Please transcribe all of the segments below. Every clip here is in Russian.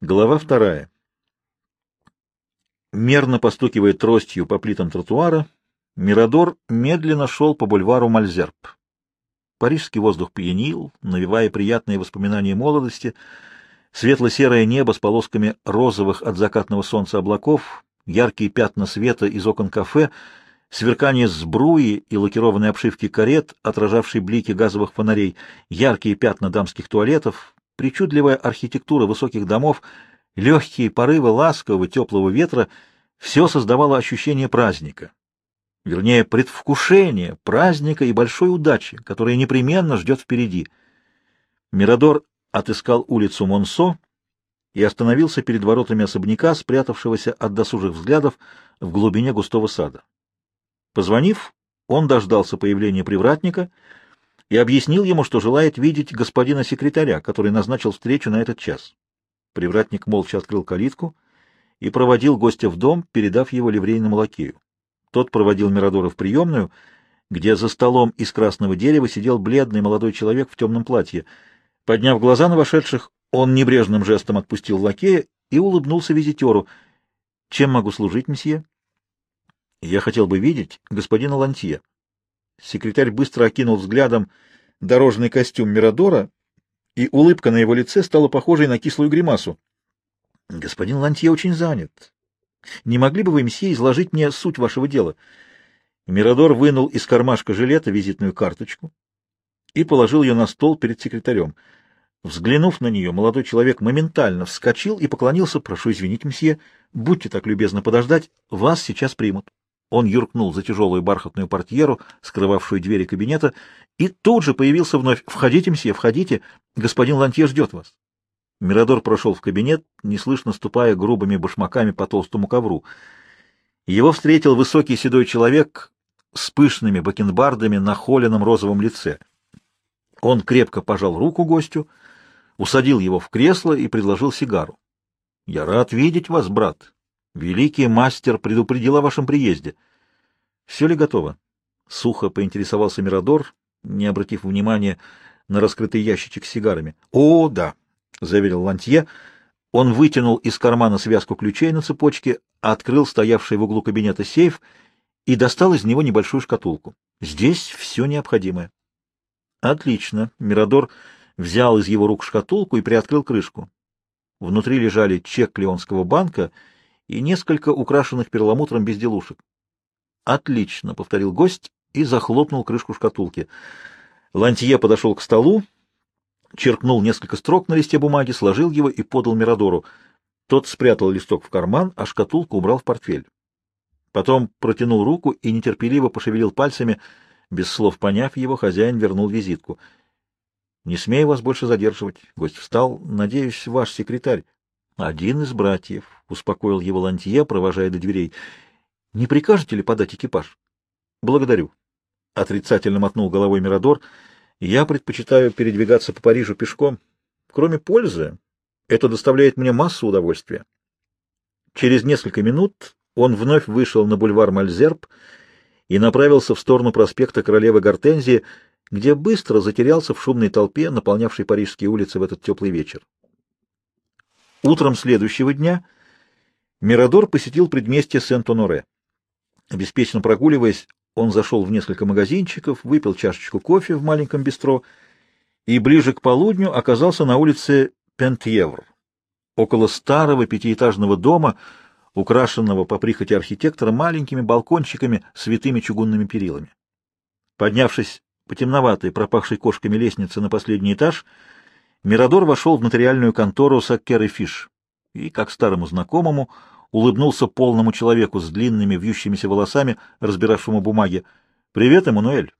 Глава вторая. Мерно постукивая тростью по плитам тротуара, Мирадор медленно шел по бульвару Мальзерб. Парижский воздух пьянил, навевая приятные воспоминания молодости, светло-серое небо с полосками розовых от закатного солнца облаков, яркие пятна света из окон кафе, сверкание сбруи и лакированной обшивки карет, отражавшие блики газовых фонарей, яркие пятна дамских туалетов, причудливая архитектура высоких домов, легкие порывы ласкового теплого ветра — все создавало ощущение праздника. Вернее, предвкушение праздника и большой удачи, которая непременно ждет впереди. Мирадор отыскал улицу Монсо и остановился перед воротами особняка, спрятавшегося от досужих взглядов в глубине густого сада. Позвонив, он дождался появления привратника и объяснил ему, что желает видеть господина секретаря, который назначил встречу на этот час. Привратник молча открыл калитку и проводил гостя в дом, передав его ливрейному лакею. Тот проводил Мирадора в приемную, где за столом из красного дерева сидел бледный молодой человек в темном платье. Подняв глаза на вошедших, он небрежным жестом отпустил лакея и улыбнулся визитеру. — Чем могу служить, месье? — Я хотел бы видеть господина Лантье. Секретарь быстро окинул взглядом дорожный костюм Мирадора, и улыбка на его лице стала похожей на кислую гримасу. — Господин Лантье очень занят. Не могли бы вы, месье, изложить мне суть вашего дела? Мирадор вынул из кармашка жилета визитную карточку и положил ее на стол перед секретарем. Взглянув на нее, молодой человек моментально вскочил и поклонился. — Прошу извинить, месье, будьте так любезны подождать, вас сейчас примут. Он юркнул за тяжелую бархатную портьеру, скрывавшую двери кабинета, и тут же появился вновь. — Входите, месье, входите, господин Лантье ждет вас. Мирадор прошел в кабинет, неслышно ступая грубыми башмаками по толстому ковру. Его встретил высокий седой человек с пышными бакенбардами на холеном розовом лице. Он крепко пожал руку гостю, усадил его в кресло и предложил сигару. — Я рад видеть вас, брат. Великий мастер предупредил о вашем приезде. — Все ли готово? — сухо поинтересовался Мирадор, не обратив внимания на раскрытый ящичек с сигарами. — О, да! — заверил Лантье. Он вытянул из кармана связку ключей на цепочке, открыл стоявший в углу кабинета сейф и достал из него небольшую шкатулку. Здесь все необходимое. Отлично. Мирадор взял из его рук шкатулку и приоткрыл крышку. Внутри лежали чек Леонского банка и несколько украшенных перламутром безделушек. Отлично, — повторил гость и захлопнул крышку шкатулки. Лантье подошел к столу черкнул несколько строк на листе бумаги, сложил его и подал Мирадору. Тот спрятал листок в карман, а шкатулку убрал в портфель. Потом протянул руку и нетерпеливо пошевелил пальцами. Без слов поняв его, хозяин вернул визитку. — Не смею вас больше задерживать. Гость встал. — Надеюсь, ваш секретарь. — Один из братьев, — успокоил его Лантье, провожая до дверей. — Не прикажете ли подать экипаж? — Благодарю. Отрицательно мотнул головой Мирадор — я предпочитаю передвигаться по Парижу пешком. Кроме пользы, это доставляет мне массу удовольствия. Через несколько минут он вновь вышел на бульвар Мальзерб и направился в сторону проспекта Королевы Гортензии, где быстро затерялся в шумной толпе, наполнявшей парижские улицы в этот теплый вечер. Утром следующего дня Мирадор посетил предместье Сент-Оноре. Беспечно прогуливаясь, он зашел в несколько магазинчиков, выпил чашечку кофе в маленьком бистро и ближе к полудню оказался на улице Пентьевр, около старого пятиэтажного дома, украшенного по прихоти архитектора маленькими балкончиками с витыми чугунными перилами. Поднявшись по темноватой, пропахшей кошками лестнице на последний этаж, Мирадор вошел в нотариальную контору Саккер и Фиш и, как старому знакомому, улыбнулся полному человеку с длинными вьющимися волосами, разбиравшему бумаги. «Привет, Эммануэль!»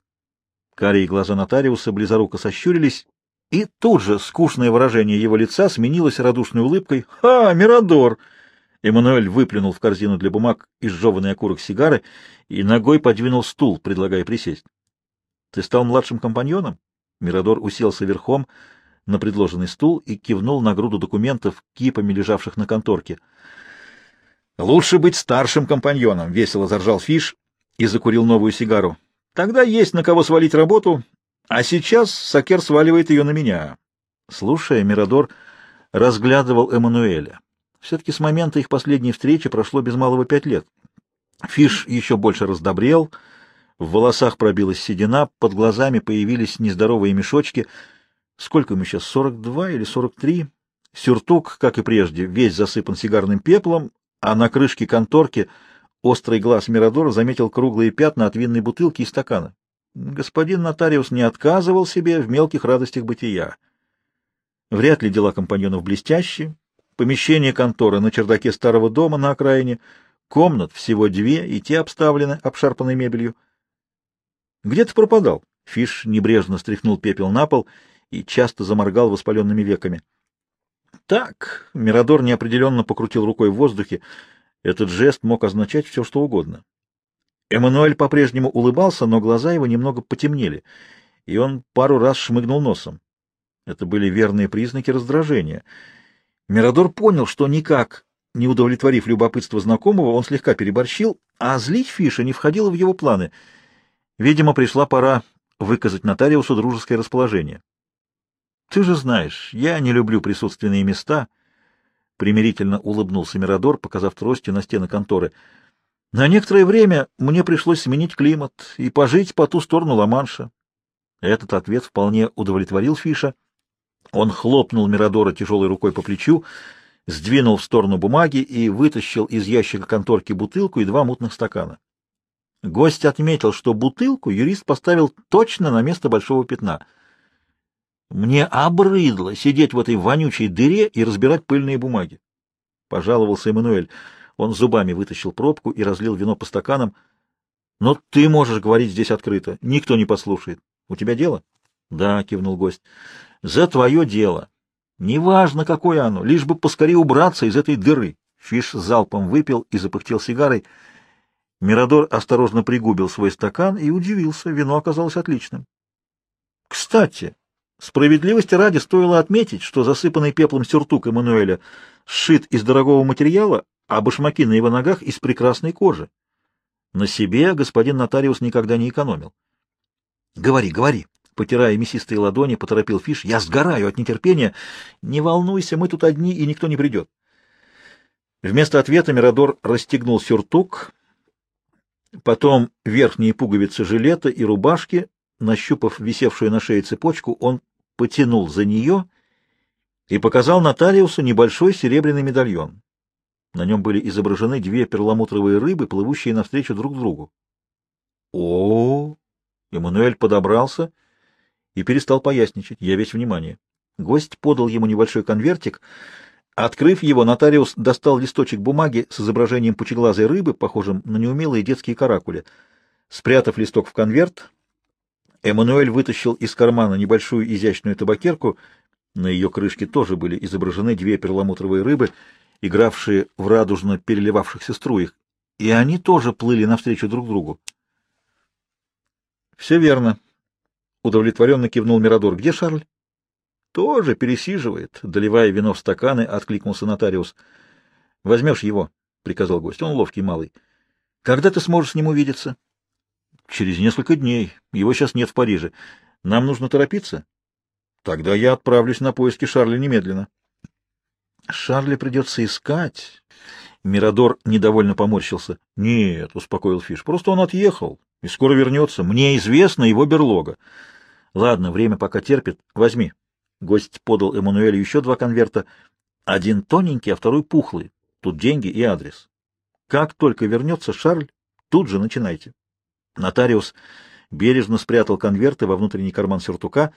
Карие глаза нотариуса близоруко сощурились, и тут же скучное выражение его лица сменилось радушной улыбкой. «Ха, Мирадор!» Эммануэль выплюнул в корзину для бумаг изжеванный окурок сигары и ногой подвинул стул, предлагая присесть. «Ты стал младшим компаньоном?» Мирадор уселся верхом на предложенный стул и кивнул на груду документов, кипами лежавших на конторке — Лучше быть старшим компаньоном, — весело заржал Фиш и закурил новую сигару. Тогда есть на кого свалить работу, а сейчас Сакер сваливает ее на меня. Слушая, Мирадор разглядывал Эммануэля. Все-таки с момента их последней встречи прошло без малого пять лет. Фиш еще больше раздобрел, в волосах пробилась седина, под глазами появились нездоровые мешочки. Сколько ему сейчас, сорок два или сорок три? Сюртук, как и прежде, весь засыпан сигарным пеплом, а на крышке конторки острый глаз Мирадора заметил круглые пятна от винной бутылки и стакана. Господин нотариус не отказывал себе в мелких радостях бытия. Вряд ли дела компаньонов блестящие. Помещение конторы на чердаке старого дома на окраине, комнат всего две, и те обставлены обшарпанной мебелью. — Где ты пропадал? Фиш небрежно стряхнул пепел на пол и часто заморгал воспаленными веками. — Так, — Мирадор неопределенно покрутил рукой в воздухе. Этот жест мог означать все, что угодно. Эммануэль по-прежнему улыбался, но глаза его немного потемнели, и он пару раз шмыгнул носом. Это были верные признаки раздражения. Мирадор понял, что никак не удовлетворив любопытство знакомого, он слегка переборщил, а злить Фиша не входило в его планы — Видимо, пришла пора выказать нотариусу дружеское расположение. «Ты же знаешь, я не люблю присутственные места», — примирительно улыбнулся Мирадор, показав тростью на стены конторы. «На некоторое время мне пришлось сменить климат и пожить по ту сторону Ла-Манша». Этот ответ вполне удовлетворил Фиша. Он хлопнул Мирадора тяжелой рукой по плечу, сдвинул в сторону бумаги и вытащил из ящика конторки бутылку и два мутных стакана. Гость отметил, что бутылку юрист поставил точно на место большого пятна. Мне обрыдло сидеть в этой вонючей дыре и разбирать пыльные бумаги. Пожаловался Эммануэль. Он зубами вытащил пробку и разлил вино по стаканам. Но ты можешь говорить здесь открыто. Никто не послушает. У тебя дело? Да, кивнул гость. За твое дело. Неважно, какое оно, лишь бы поскорее убраться из этой дыры. Фиш залпом выпил и запыхтел сигарой. Мирадор осторожно пригубил свой стакан и удивился, вино оказалось отличным. Кстати, справедливости ради стоило отметить, что засыпанный пеплом сюртук Эммануэля сшит из дорогого материала, а башмаки на его ногах из прекрасной кожи. На себе господин нотариус никогда не экономил. — Говори, говори, — потирая мясистые ладони, поторопил Фиш. — Я сгораю от нетерпения. Не волнуйся, мы тут одни, и никто не придет. Вместо ответа Мирадор расстегнул сюртук Потом верхние пуговицы жилета и рубашки, нащупав висевшую на шее цепочку, он потянул за нее и показал нотариусу небольшой серебряный медальон. На нем были изображены две перламутровые рыбы, плывущие навстречу друг другу. О, -о, -о, Эммануэль подобрался и перестал поясничать. Я весь внимание. Гость подал ему небольшой конвертик — Открыв его, нотариус достал листочек бумаги с изображением пучеглазой рыбы, похожим на неумелые детские каракули. Спрятав листок в конверт, Эммануэль вытащил из кармана небольшую изящную табакерку. На ее крышке тоже были изображены две перламутровые рыбы, игравшие в радужно переливавшихся струях, и они тоже плыли навстречу друг другу. — Все верно, — удовлетворенно кивнул Мирадор. — Где Шарль? Тоже пересиживает, доливая вино в стаканы, откликнулся нотариус. — Возьмешь его, — приказал гость, — он ловкий малый. — Когда ты сможешь с ним увидеться? — Через несколько дней. Его сейчас нет в Париже. Нам нужно торопиться? — Тогда я отправлюсь на поиски Шарля немедленно. — Шарля придется искать. Мирадор недовольно поморщился. — Нет, — успокоил Фиш, — просто он отъехал и скоро вернется. Мне известна его берлога. Ладно, время пока терпит. Возьми. Гость подал Эммануэлю еще два конверта. Один тоненький, а второй пухлый. Тут деньги и адрес. Как только вернется Шарль, тут же начинайте. Нотариус бережно спрятал конверты во внутренний карман сюртука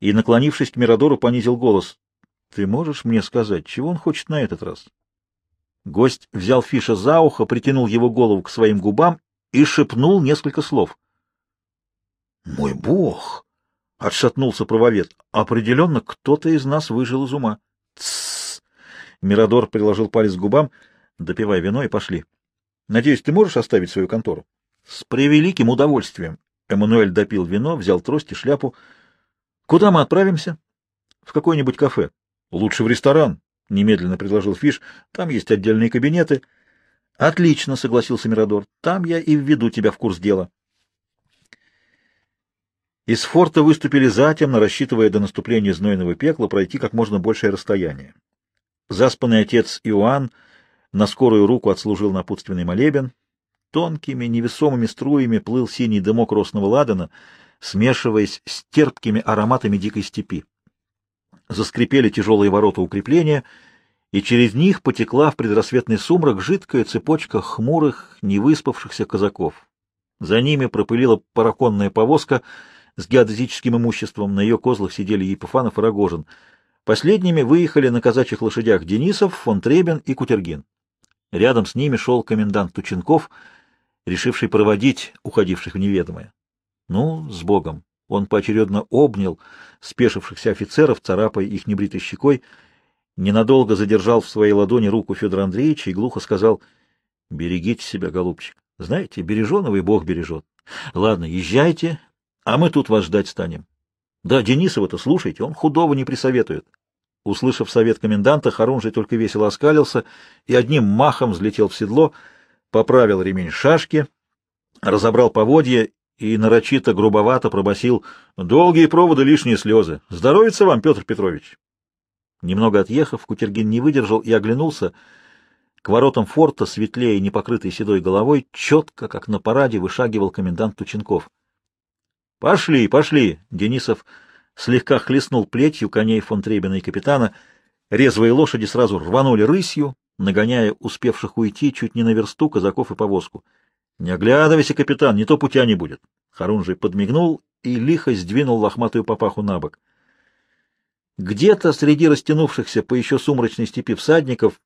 и, наклонившись к Мирадору, понизил голос. — Ты можешь мне сказать, чего он хочет на этот раз? Гость взял Фиша за ухо, притянул его голову к своим губам и шепнул несколько слов. — Мой бог! Отшатнулся правовед. Определенно, кто-то из нас выжил из ума. Тссс! Мирадор приложил палец к губам. Допивай вино и пошли. Надеюсь, ты можешь оставить свою контору? С превеликим удовольствием. Эммануэль допил вино, взял трость и шляпу. Куда мы отправимся? В какое-нибудь кафе. Лучше в ресторан, немедленно предложил Фиш. Там есть отдельные кабинеты. Отлично, согласился Мирадор. Там я и введу тебя в курс дела. Из форта выступили затемно, рассчитывая до наступления знойного пекла пройти как можно большее расстояние. Заспанный отец Иоанн на скорую руку отслужил напутственный молебен. Тонкими невесомыми струями плыл синий дымок росного ладана, смешиваясь с терпкими ароматами дикой степи. Заскрипели тяжелые ворота укрепления, и через них потекла в предрассветный сумрак жидкая цепочка хмурых, невыспавшихся казаков. За ними пропылила параконная повозка с геодезическим имуществом, на ее козлах сидели Епифанов и Рогожин. Последними выехали на казачьих лошадях Денисов, фон Требен и Кутергин. Рядом с ними шел комендант Тученков, решивший проводить уходивших в неведомое. Ну, с Богом! Он поочередно обнял спешившихся офицеров, царапая их небритой щекой, ненадолго задержал в своей ладони руку Федора Андреевича и глухо сказал «Берегите себя, голубчик. Знаете, береженого и Бог бережет. Ладно, езжайте, а мы тут вас ждать станем. Да, Денисова-то слушайте, он худого не присоветует». Услышав совет коменданта, Харунжий только весело оскалился и одним махом взлетел в седло, поправил ремень шашки, разобрал поводья и нарочито грубовато пробасил «Долгие проводы, лишние слезы. Здоровится вам, Петр Петрович!» Немного отъехав, Кутергин не выдержал и оглянулся. К воротам форта, светлее и непокрытой седой головой, четко, как на параде, вышагивал комендант Тученков. «Пошли, пошли!» — Денисов слегка хлестнул плетью коней фон Требина и капитана. Резвые лошади сразу рванули рысью, нагоняя успевших уйти чуть не на версту казаков и повозку. Не оглядывайся, капитан, не то путя не будет. Харунжий подмигнул и лихо сдвинул лохматую папаху на бок. Где-то среди растянувшихся по еще сумрачной степи всадников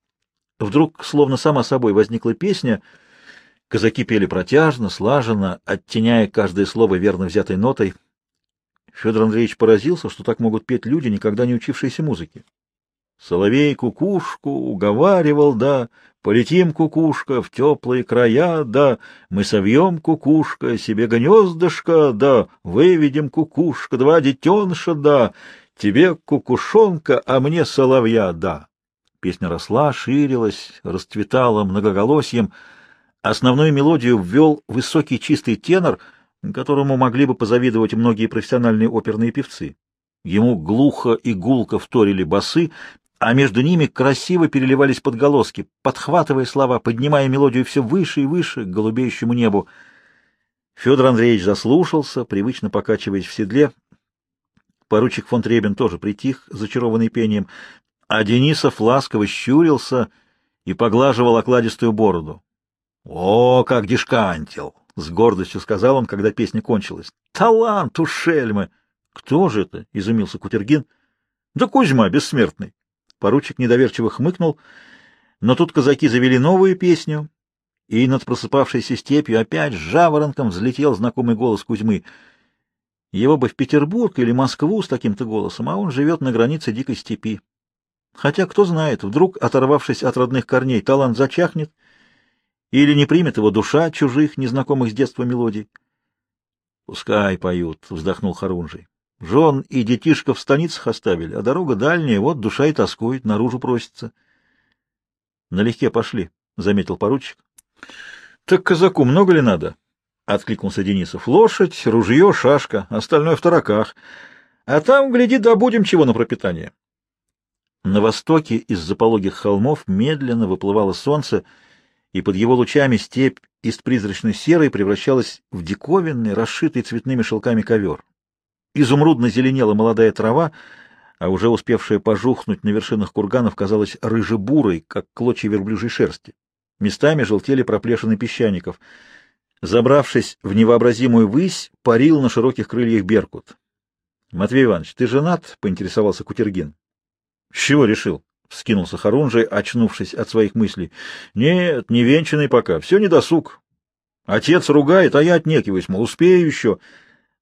вдруг, словно сама собой, возникла песня. Казаки пели протяжно, слаженно, оттеняя каждое слово верно взятой нотой. Федор Андреевич поразился, что так могут петь люди, никогда не учившиеся музыке. Соловей кукушку уговаривал, да, полетим, кукушка, в теплые края, да, мы совьем, кукушка, себе гнездышко, да, выведем, кукушка, два детеныша, да, тебе кукушонка, а мне соловья, да. Песня росла, ширилась, расцветала многоголосием. Основную мелодию ввел высокий чистый тенор, которому могли бы позавидовать многие профессиональные оперные певцы. Ему глухо и гулко вторили басы, а между ними красиво переливались подголоски, подхватывая слова, поднимая мелодию все выше и выше к голубеющему небу. Федор Андреевич заслушался, привычно покачиваясь в седле. Поручик фон Требен тоже притих, зачарованный пением, а Денисов ласково щурился и поглаживал окладистую бороду. — О, как дешкантил! — с гордостью сказал он, когда песня кончилась. — Талант у шельмы! — Кто же это? — изумился Кутергин. — Да Кузьма, бессмертный. Поручик недоверчиво хмыкнул, но тут казаки завели новую песню, и над просыпавшейся степью опять жаворонком взлетел знакомый голос Кузьмы. Его бы в Петербург или Москву с таким-то голосом, а он живет на границе дикой степи. Хотя, кто знает, вдруг, оторвавшись от родных корней, талант зачахнет или не примет его душа чужих, незнакомых с детства мелодий. — Пускай поют, — вздохнул Харунжий. Жен и детишка в станицах оставили, а дорога дальняя, вот душа и тоскует, наружу просится. — Налегке пошли, — заметил поручик. — Так казаку много ли надо? — откликнулся Денисов. — Лошадь, ружье, шашка, остальное в тараках. А там, гляди, добудем чего на пропитание. На востоке из-за пологих холмов медленно выплывало солнце, и под его лучами степь из призрачной серой превращалась в диковинный, расшитый цветными шелками ковер. Изумрудно зеленела молодая трава, а уже успевшая пожухнуть на вершинах курганов казалась рыжебурой, как клочья верблюжьей шерсти. Местами желтели проплешины песчаников. Забравшись в невообразимую высь, парил на широких крыльях беркут. — Матвей Иванович, ты женат? — поинтересовался Кутергин. — С чего решил? — вскинулся Харунжий, очнувшись от своих мыслей. — Нет, не венчанный пока, все недосуг. Отец ругает, а я отнекиваюсь, мол, успею еще.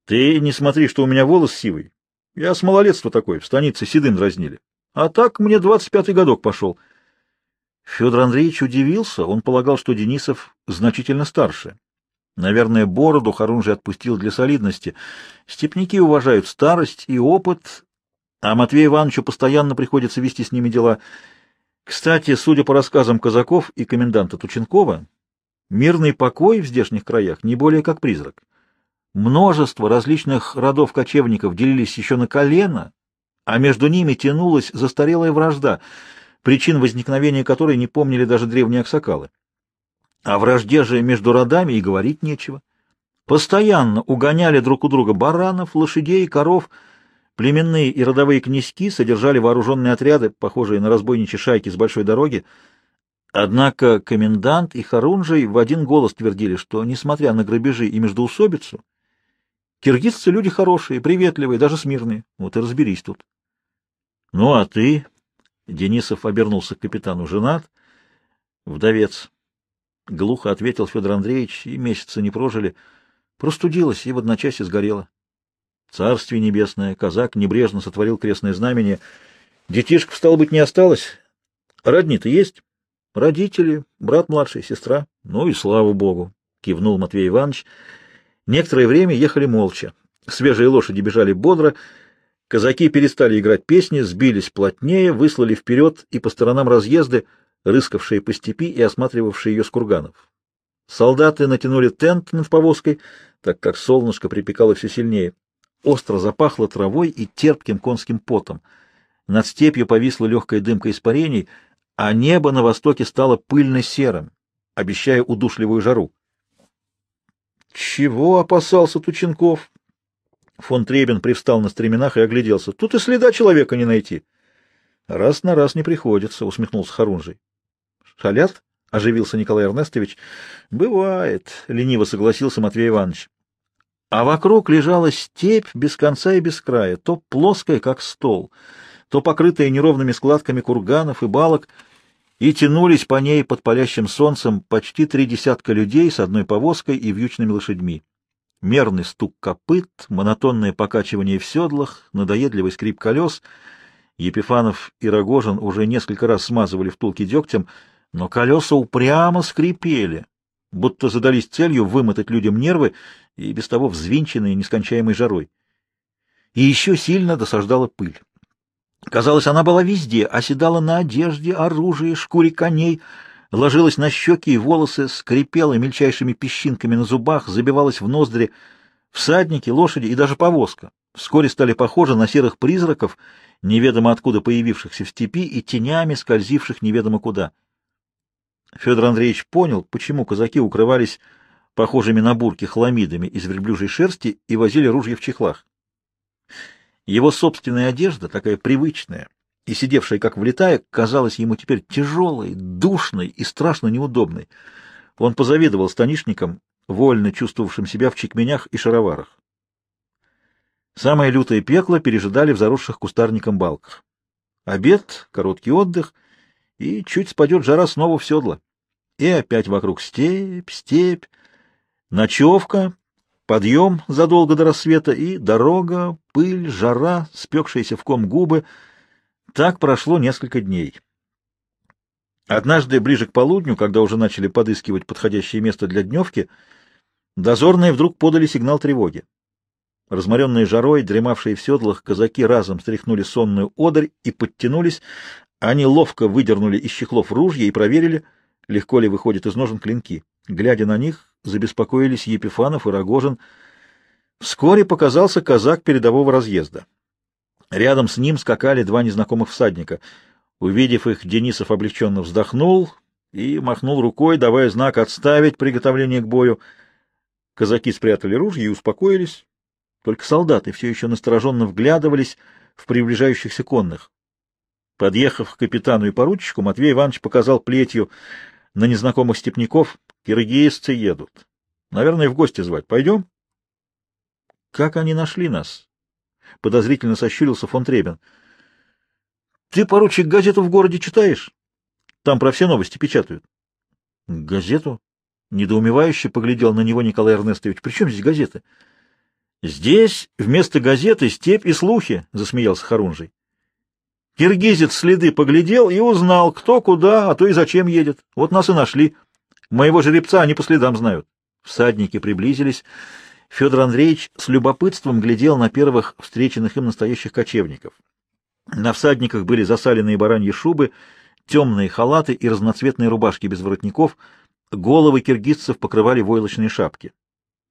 Ты не смотри, что у меня волос сивый. Я с малолетства такой, в станице седым дразнили. А так мне двадцать пятый годок пошел. Федор Андреевич удивился, он полагал, что Денисов значительно старше. Наверное, бороду Харунжий отпустил для солидности. Степники уважают старость и опыт, а Матвею Ивановичу постоянно приходится вести с ними дела. Кстати, судя по рассказам казаков и коменданта Тученкова, мирный покой в здешних краях не более как призрак. Множество различных родов кочевников делились еще на колено, а между ними тянулась застарелая вражда. причин возникновения которой не помнили даже древние аксакалы. О вражде же между родами и говорить нечего. Постоянно угоняли друг у друга баранов, лошадей, коров. Племенные и родовые князьки содержали вооруженные отряды, похожие на разбойничьи шайки с большой дороги. Однако комендант и Харунжий в один голос твердили, что, несмотря на грабежи и междоусобицу, киргизцы люди хорошие, приветливые, даже смирные. Вот и разберись тут. — Ну, а ты? — Денисов обернулся к капитану. — Женат? — Вдовец. — глухо ответил Федор Андреевич, и месяца не прожили. Простудилась и в одночасье сгорела. Царствие небесное, казак небрежно сотворил крестное знамение. Детишек, стало быть, не осталось. Родни-то есть? Родители, брат младший, сестра. Ну и слава богу, кивнул Матвей Иванович. Некоторое время ехали молча. Свежие лошади бежали бодро, казаки перестали играть песни, сбились плотнее, выслали вперед и по сторонам разъезды, рыскавшие по степи и осматривавшие ее с курганов. Солдаты натянули тент над повозкой, так как солнышко припекало все сильнее. Остро запахло травой и терпким конским потом. Над степью повисла легкая дымка испарений, а небо на востоке стало пыльно-серым, обещая удушливую жару. Чего опасался Тученков? Фон Требен привстал на стременах и огляделся. Тут и следа человека не найти. Раз на раз не приходится, усмехнулся Харунжий. Шалят? оживился Николай Эрнестович. Бывает, лениво согласился Матвей Иванович. А вокруг лежала степь без конца и без края, то плоская, как стол, то покрытая неровными складками курганов и балок, и тянулись по ней под палящим солнцем почти три десятка людей с одной повозкой и вьючными лошадьми. Мерный стук копыт, монотонное покачивание в седлах, надоедливый скрип колес. Епифанов и Рогожин уже несколько раз смазывали втулки дегтем, но колеса упрямо скрипели, будто задались целью вымотать людям нервы и без того взвинченные нескончаемой жарой. И еще сильно досаждала пыль. Казалось, она была везде, оседала на одежде, оружии, шкуре коней, ложилась на щеки и волосы, скрипела мельчайшими песчинками на зубах, забивалась в ноздри. Всадники, лошади и даже повозка вскоре стали похожи на серых призраков, неведомо откуда появившихся в степи и тенями скользивших неведомо куда. Федор Андреевич понял, почему казаки укрывались похожими на бурки хламидами из верблюжьей шерсти и возили ружья в чехлах. Его собственная одежда, такая привычная и сидевшая как влетая, казалась ему теперь тяжелой, душной и страшно неудобной. Он позавидовал станишникам, вольно чувствовавшим себя в чекменях и шароварах. Самое лютое пекло пережидали в заросших кустарником балках. Обед, короткий отдых — и чуть спадет жара снова в седло. И опять вокруг степь, степь, ночевка, подъем задолго до рассвета и дорога, пыль, жара, спекшиеся в ком губы. Так прошло несколько дней. Однажды, ближе к полудню, когда уже начали подыскивать подходящее место для дневки, дозорные вдруг подали сигнал тревоги. Разморенные жарой, дремавшие в седлах, казаки разом стряхнули сонную одырь и подтянулись, они ловко выдернули из чехлов ружья и проверили, легко ли выходят из ножен клинки. Глядя на них, забеспокоились Епифанов и Рогожин. Вскоре показался казак передового разъезда. Рядом с ним скакали два незнакомых всадника. Увидев их, Денисов облегченно вздохнул и махнул рукой, давая знак отставить приготовление к бою. Казаки спрятали ружья и успокоились. Только солдаты все еще настороженно вглядывались в приближающихся конных. Подъехав к капитану и поручику, Матвей Иванович показал плетью на незнакомых степняков. Киргизцы едут. Наверное, в гости звать. Пойдем? Как они нашли нас? Подозрительно сощурился фон Требен. Ты, поручик, газету в городе читаешь? Там про все новости печатают. Газету? Недоумевающе поглядел на него Николай Эрнестович. При чем здесь газеты? Здесь вместо газеты степь и слухи, засмеялся Харунжий. Киргизец следы поглядел и узнал, кто куда, а то и зачем едет. Вот нас и нашли. Моего жеребца они по следам знают. Всадники приблизились. Федор Андреевич с любопытством глядел на первых встреченных им настоящих кочевников. На всадниках были засаленные бараньи шубы, темные халаты и разноцветные рубашки без воротников. Головы киргизцев покрывали войлочные шапки.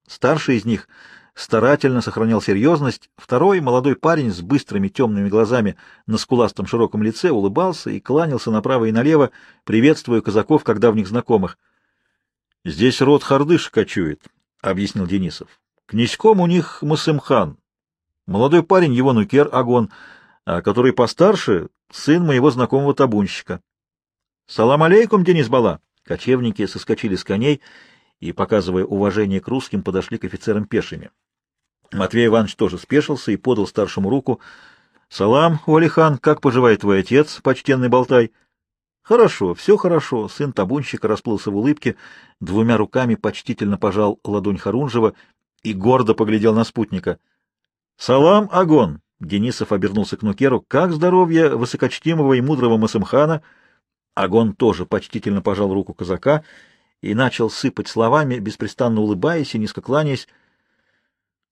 Старший из них, старательно сохранял серьезность, второй, молодой парень с быстрыми темными глазами на скуластом широком лице, улыбался и кланялся направо и налево, приветствуя казаков как давних знакомых. — Здесь род Хардыш кочует, — объяснил Денисов. — Князьком у них Масымхан. Молодой парень его нукер Агон, а который постарше — сын моего знакомого табунщика. — Салам алейкум, Денис Бала! Кочевники соскочили с коней и, показывая уважение к русским, подошли к офицерам пешими. Матвей Иванович тоже спешился и подал старшему руку. — Салам, Уалихан, как поживает твой отец, почтенный болтай? — Хорошо, все хорошо. Сын табунщика расплылся в улыбке, двумя руками почтительно пожал ладонь Харунжева и гордо поглядел на спутника. — Салам, Агон! Денисов обернулся к Нукеру. — Как здоровье высокочтимого и мудрого Масымхана? Агон тоже почтительно пожал руку казака и начал сыпать словами, беспрестанно улыбаясь и низко кланяясь.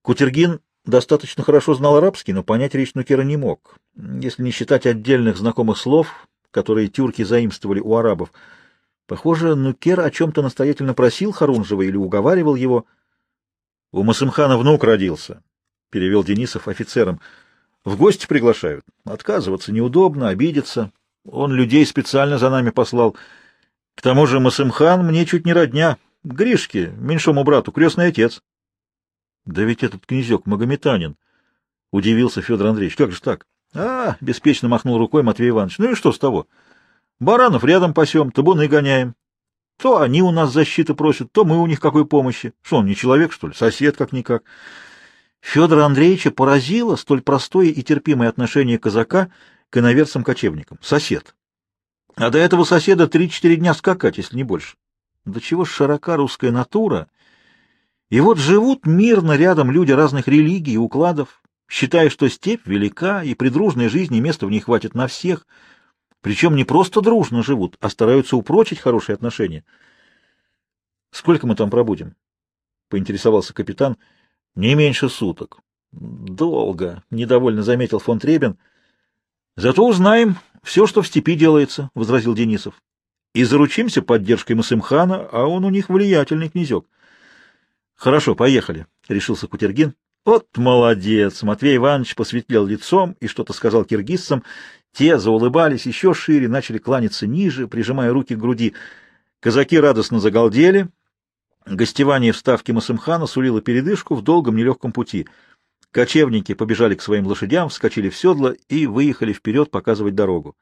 Кутергин достаточно хорошо знал арабский, но понять речь Нукера не мог, если не считать отдельных знакомых слов, которые тюрки заимствовали у арабов. Похоже, Нукер о чем-то настоятельно просил Харунжева или уговаривал его. — У Масымхана внук родился, — перевел Денисов офицерам. — В гости приглашают. Отказываться неудобно, обидеться. Он людей специально за нами послал. К тому же Масымхан мне чуть не родня. Гришке, меньшому брату, крестный отец. Да ведь этот князек магометанин. Удивился Федор Андреевич. Как же так? А, беспечно махнул рукой Матвей Иванович. Ну и что с того? Баранов рядом пасем, табуны гоняем. То они у нас защиты просят, то мы у них какой помощи. Что он, не человек, что ли? Сосед как-никак. Федора Андреевича поразило столь простое и терпимое отношение казака к иноверцам-кочевникам. Сосед. А до этого соседа три-четыре дня скакать, если не больше. До чего широка русская натура — и вот живут мирно рядом люди разных религий и укладов, считая, что степь велика, и при дружной жизни места в ней хватит на всех, причем не просто дружно живут, а стараются упрочить хорошие отношения. — Сколько мы там пробудем? — поинтересовался капитан. — Не меньше суток. — Долго, — недовольно заметил фон Требен. — Зато узнаем все, что в степи делается, — возразил Денисов. — И заручимся поддержкой Масымхана, а он у них влиятельный князек. — Хорошо, поехали, — решился Кутергин. Вот молодец! Матвей Иванович посветлел лицом и что-то сказал киргизцам. Те заулыбались еще шире, начали кланяться ниже, прижимая руки к груди. Казаки радостно загалдели. Гостевание в ставке Масымхана сулило передышку в долгом нелегком пути. Кочевники побежали к своим лошадям, вскочили в седло и выехали вперед показывать дорогу.